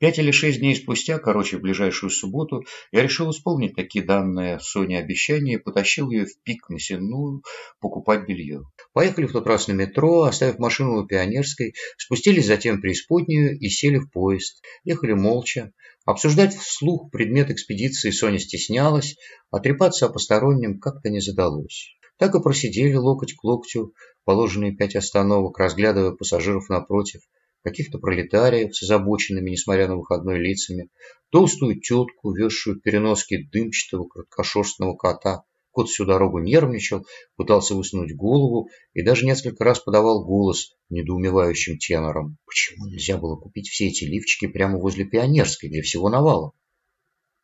Пять или шесть дней спустя, короче, в ближайшую субботу, я решил исполнить такие данные Соне обещания и потащил ее в пик на Сенную покупать белье. Поехали в тот раз на метро, оставив машину у Пионерской, спустились затем в преисподнюю и сели в поезд. Ехали молча. Обсуждать вслух предмет экспедиции Соня стеснялась, а трепаться о постороннем как-то не задалось. Так и просидели локоть к локтю, положенные пять остановок, разглядывая пассажиров напротив – каких-то пролетариев с озабоченными, несмотря на выходной лицами, толстую тетку, везшую в переноске дымчатого краткошерстного кота. Кот всю дорогу нервничал, пытался высунуть голову и даже несколько раз подавал голос недоумевающим тенором. Почему нельзя было купить все эти лифчики прямо возле Пионерской, где всего навала?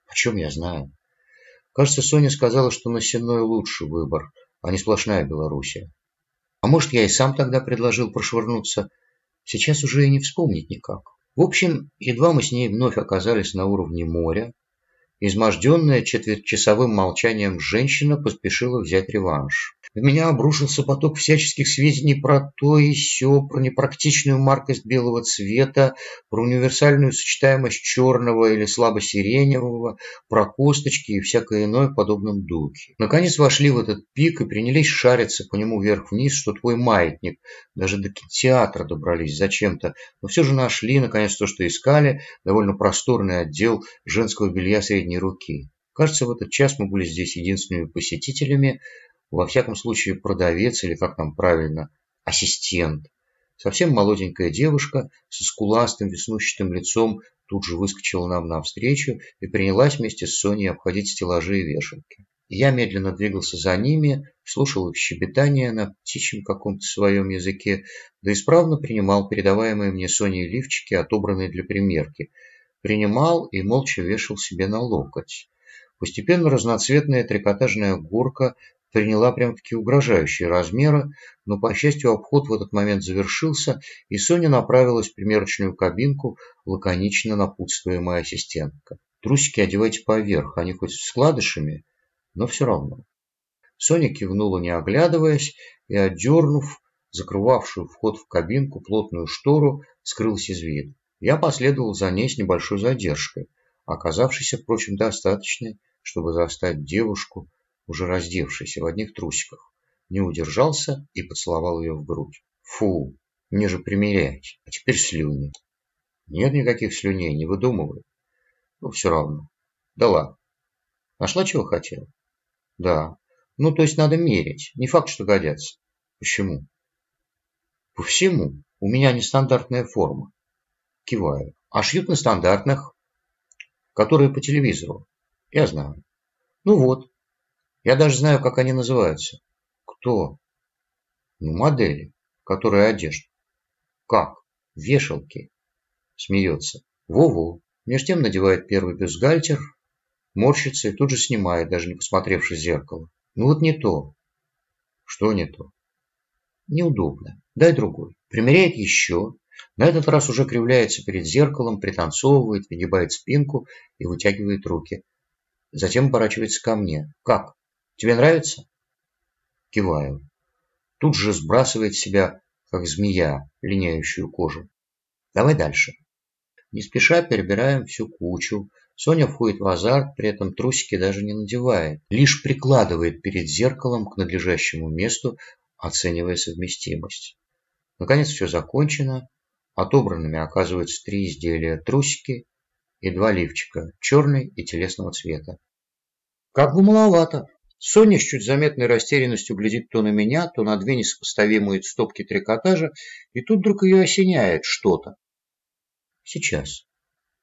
О чем я знаю? Кажется, Соня сказала, что на Сенной лучший выбор, а не сплошная Белоруссия. А может, я и сам тогда предложил прошвырнуться Сейчас уже и не вспомнить никак. В общем, едва мы с ней вновь оказались на уровне моря, изможденная четвертьчасовым молчанием женщина поспешила взять реванш. В меня обрушился поток всяческих сведений про то и сё, про непрактичную маркость белого цвета, про универсальную сочетаемость черного или слабо-сиреневого, про косточки и всякое иное в подобном духе. Наконец вошли в этот пик и принялись шариться по нему вверх-вниз, что твой маятник. Даже до кинотеатра добрались зачем-то, но все же нашли, наконец, то, что искали, довольно просторный отдел женского белья средней руки. Кажется, в этот час мы были здесь единственными посетителями, во всяком случае, продавец или как там правильно, ассистент. Совсем молоденькая девушка со скуластым веснущатым лицом тут же выскочила нам навстречу и принялась вместе с Соней обходить стеллажи и вешалки. Я медленно двигался за ними, слушал их щебетание на птичьем каком-то своем языке, да исправно принимал передаваемые мне Соней лифчики, отобранные для примерки. Принимал и молча вешал себе на локоть. Постепенно разноцветная трикотажная горка приняла прям-таки угрожающие размеры, но, по счастью, обход в этот момент завершился, и Соня направилась в примерочную кабинку, лаконично напутствуя моя ассистентка. Трусики одевайте поверх, они хоть с складышами, но все равно. Соня кивнула, не оглядываясь, и, отдернув закрывавшую вход в кабинку плотную штору, скрылась из виду. Я последовал за ней с небольшой задержкой, оказавшейся, впрочем, достаточной, чтобы застать девушку, уже раздевшийся в одних трусиках, не удержался и поцеловал ее в грудь. Фу, мне же примерять, а теперь слюни. Нет никаких слюней, не выдумывай. Ну, все равно. Да ладно. Нашла, чего хотела? Да. Ну, то есть надо мерить. Не факт, что годятся. Почему? По всему. У меня нестандартная форма. Киваю. А шьют на стандартных, которые по телевизору. Я знаю. Ну вот, я даже знаю, как они называются. Кто? Ну, модели, которые одежда. Как? Вешалки. Смеется. Во-во. Меж тем надевает первый бюстгальтер, морщится и тут же снимает, даже не посмотревши в зеркало. Ну вот не то. Что не то? Неудобно. Дай другой. Примеряет еще. На этот раз уже кривляется перед зеркалом, пританцовывает, выгибает спинку и вытягивает руки. Затем оборачивается ко мне. Как? Тебе нравится? Киваю. Тут же сбрасывает себя, как змея, линяющую кожу. Давай дальше. Не спеша перебираем всю кучу. Соня входит в азарт, при этом трусики даже не надевает. Лишь прикладывает перед зеркалом к надлежащему месту, оценивая совместимость. Наконец все закончено. Отобранными оказываются три изделия. Трусики и два лифчика, черный и телесного цвета. Как бы маловато. Соня с чуть заметной растерянностью глядит то на меня, то на две несопоставимые стопки трикотажа, и тут вдруг ее осеняет что-то. Сейчас.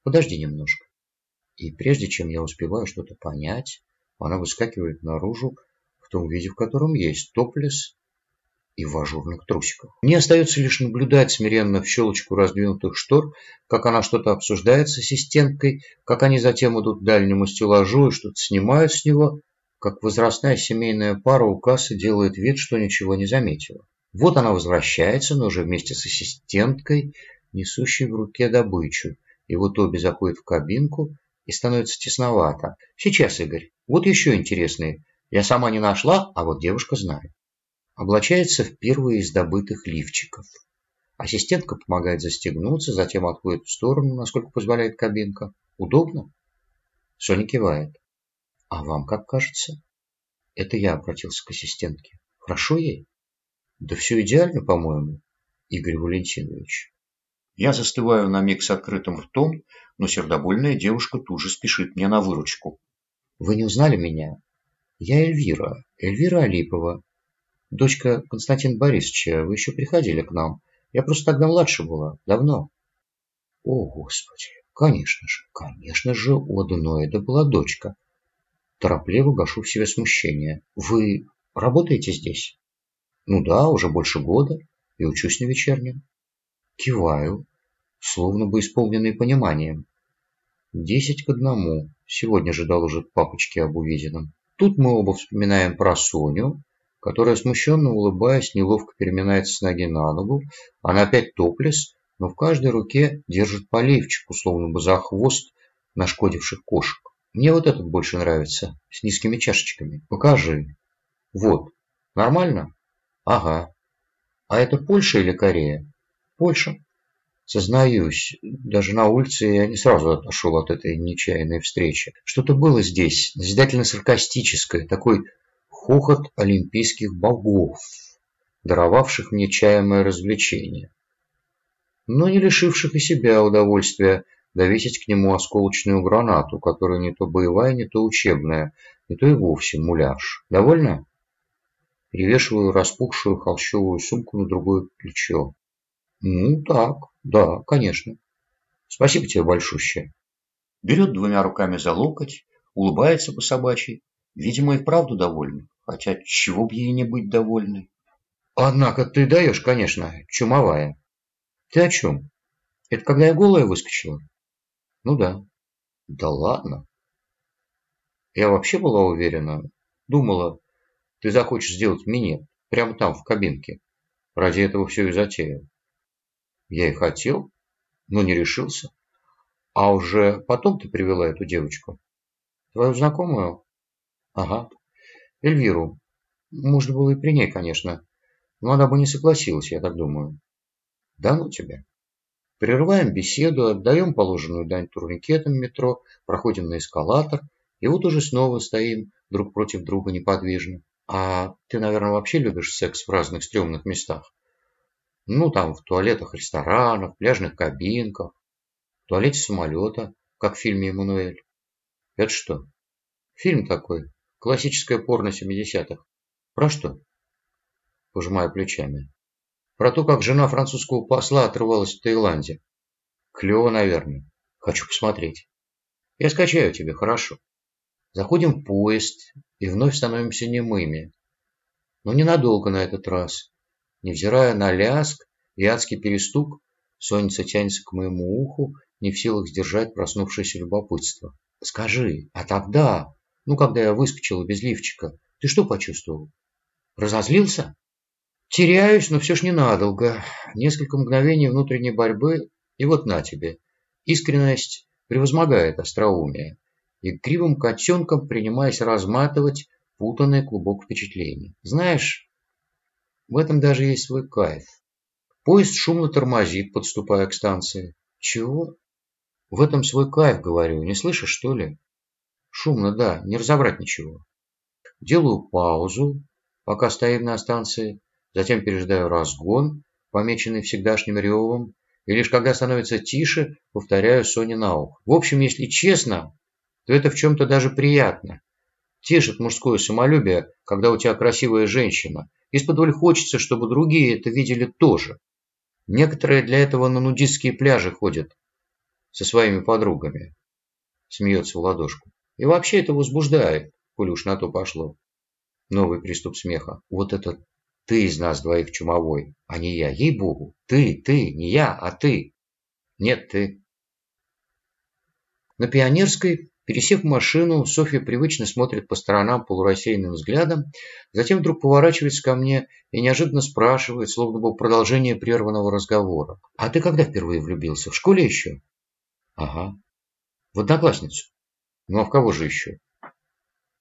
Подожди немножко. И прежде чем я успеваю что-то понять, она выскакивает наружу в том виде, в котором есть, топлес и в ажурных трусиках. Мне остается лишь наблюдать смиренно в щелочку раздвинутых штор, как она что-то обсуждает с ассистенткой, как они затем идут к дальнему стеллажу и что-то снимают с него, как возрастная семейная пара у кассы делает вид, что ничего не заметила. Вот она возвращается, но уже вместе с ассистенткой, несущей в руке добычу. И вот обе заходят в кабинку, и становится тесновато. Сейчас, Игорь, вот еще интересные. Я сама не нашла, а вот девушка знает. Облачается в первый из добытых лифчиков. Ассистентка помогает застегнуться, затем отходит в сторону, насколько позволяет кабинка. Удобно? Соня кивает. А вам как кажется? Это я обратился к ассистентке. Хорошо ей? Да все идеально, по-моему, Игорь Валентинович. Я застываю на миг с открытым ртом, но сердобольная девушка тут же спешит мне на выручку. Вы не узнали меня? Я Эльвира, Эльвира Алипова, дочка Константина Борисовича. Вы еще приходили к нам. Я просто тогда младше была, давно. О, Господи, конечно же, конечно же, у аденоида была дочка. Торопливо гашу в себе смущение. Вы работаете здесь? Ну да, уже больше года. И учусь на вечернем. Киваю, словно бы исполненный пониманием. Десять к одному. Сегодня же доложит папочке об увиденном. Тут мы оба вспоминаем про Соню, которая, смущенно улыбаясь, неловко переминается с ноги на ногу. Она опять топлес, но в каждой руке держит поливчик, условно бы за хвост нашкодивших кошек. Мне вот этот больше нравится, с низкими чашечками. Покажи. Вот. Нормально? Ага. А это Польша или Корея? Польша. Сознаюсь, даже на улице я не сразу отошел от этой нечаянной встречи. Что-то было здесь, назидательно-саркастическое, такой хохот олимпийских богов, даровавших мне чаемое развлечение, но не лишивших и себя удовольствия довесить к нему осколочную гранату, которая не то боевая, не то учебная, не то и вовсе муляж. Довольно? Перевешиваю распухшую холщовую сумку на другое плечо. Ну, так, да, конечно. Спасибо тебе большущее. Берет двумя руками за локоть, улыбается по собачьей. Видимо, и вправду довольна. Хотя чего б ей не быть довольной? Однако ты даешь, конечно, чумовая. Ты о чем? Это когда я голая выскочила? Ну да. Да ладно. Я вообще была уверена. Думала, ты захочешь сделать минет. Прямо там, в кабинке. Ради этого все и затеял. Я и хотел, но не решился. А уже потом ты привела эту девочку? Твою знакомую? Ага. Эльвиру. Можно было и при ней, конечно. Но она бы не согласилась, я так думаю. Да ну тебя. Прерываем беседу, отдаем положенную дань турникетам метро, проходим на эскалатор, и вот уже снова стоим друг против друга неподвижно. А ты, наверное, вообще любишь секс в разных стрёмных местах? Ну, там, в туалетах ресторанов, пляжных кабинках, в туалете самолета, как в фильме «Эммануэль». Это что? Фильм такой. Классическое порно 70-х. Про что? Пожимаю плечами. Про то, как жена французского посла отрывалась в Таиланде. Клево, наверное. Хочу посмотреть. Я скачаю тебе, хорошо. Заходим в поезд и вновь становимся немыми. Но ненадолго на этот раз. Невзирая на ляск и адский перестук, Сонница тянется к моему уху, не в силах сдержать проснувшееся любопытство. «Скажи, а тогда, ну, когда я выскочила без лифчика, ты что почувствовал? Разозлился?» «Теряюсь, но все ж ненадолго. Несколько мгновений внутренней борьбы, и вот на тебе. Искренность превозмогает остроумие, и кривым котенком принимаясь разматывать путанный клубок впечатлений. Знаешь, в этом даже есть свой кайф. Поезд шумно тормозит, подступая к станции. Чего? В этом свой кайф, говорю. Не слышишь, что ли? Шумно, да, не разобрать ничего. Делаю паузу, пока стоим на станции, затем переждаю разгон, помеченный всегдашним ревом, и лишь когда становится тише, повторяю Соне на ухо. В общем, если честно, то это в чем-то даже приятно. Тешит мужское самолюбие, когда у тебя красивая женщина. Из-под хочется, чтобы другие это видели тоже. Некоторые для этого на нудистские пляжи ходят со своими подругами. Смеется в ладошку. И вообще это возбуждает, коль уж на то пошло. Новый приступ смеха. Вот это ты из нас двоих чумовой, а не я. Ей-богу. Ты, ты, не я, а ты. Нет, ты. На Пионерской Пересев машину, Софья привычно смотрит по сторонам полурассеянным взглядом, затем вдруг поворачивается ко мне и неожиданно спрашивает, словно бы продолжение прерванного разговора. «А ты когда впервые влюбился? В школе еще?» «Ага. В одноклассницу. Ну а в кого же еще?»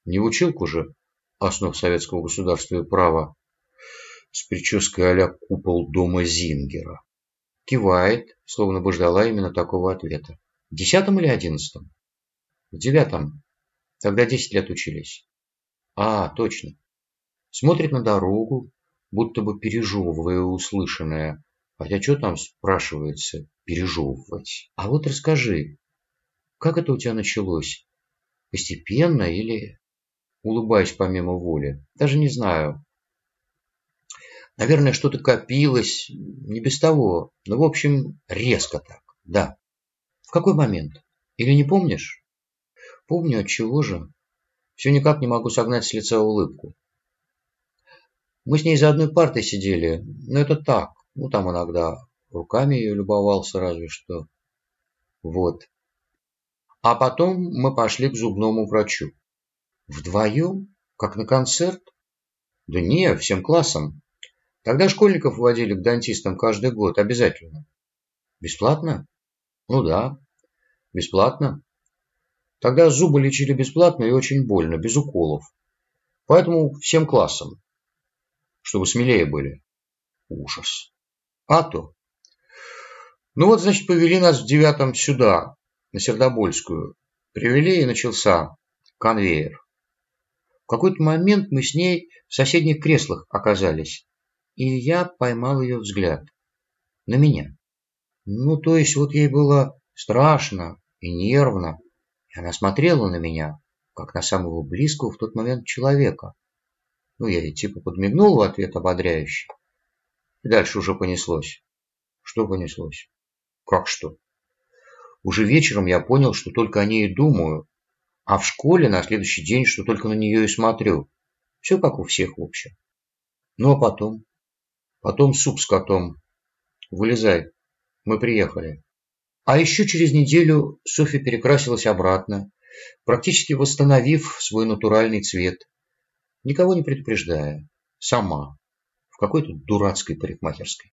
«Не в училку же основ советского государства и права с прической а купол дома Зингера». Кивает, словно бы ждала именно такого ответа. В десятом или одиннадцатом? В девятом. Тогда десять лет учились. А, точно. Смотрит на дорогу, будто бы пережевывая услышанное. Хотя что там спрашивается пережевывать? А вот расскажи, как это у тебя началось? Постепенно или... Улыбаюсь помимо воли. Даже не знаю. Наверное, что-то копилось. Не без того. Но, в общем, резко так. Да. В какой момент? Или не помнишь? Помню, от чего же. Все никак не могу согнать с лица улыбку. Мы с ней за одной партой сидели, но это так. Ну, там иногда руками ее любовался разве что. Вот. А потом мы пошли к зубному врачу. Вдвоем? Как на концерт? Да не, всем классом. Тогда школьников водили к дантистам каждый год, обязательно. Бесплатно? Ну да, бесплатно. Тогда зубы лечили бесплатно и очень больно, без уколов. Поэтому всем классам, чтобы смелее были. Ужас. А то. Ну вот, значит, повели нас в девятом сюда, на Сердобольскую. Привели и начался конвейер. В какой-то момент мы с ней в соседних креслах оказались, и я поймал ее взгляд. На меня. Ну, то есть вот ей было страшно и нервно, и она смотрела на меня, как на самого близкого в тот момент человека. Ну, я ей типа подмигнул в ответ ободряюще. И дальше уже понеслось. Что понеслось? Как что? Уже вечером я понял, что только о ней и думаю, а в школе на следующий день, что только на нее и смотрю. Все как у всех в общем. Ну, а потом? Потом суп с котом. Вылезай. Мы приехали. А еще через неделю Софья перекрасилась обратно, практически восстановив свой натуральный цвет, никого не предупреждая, сама, в какой-то дурацкой парикмахерской.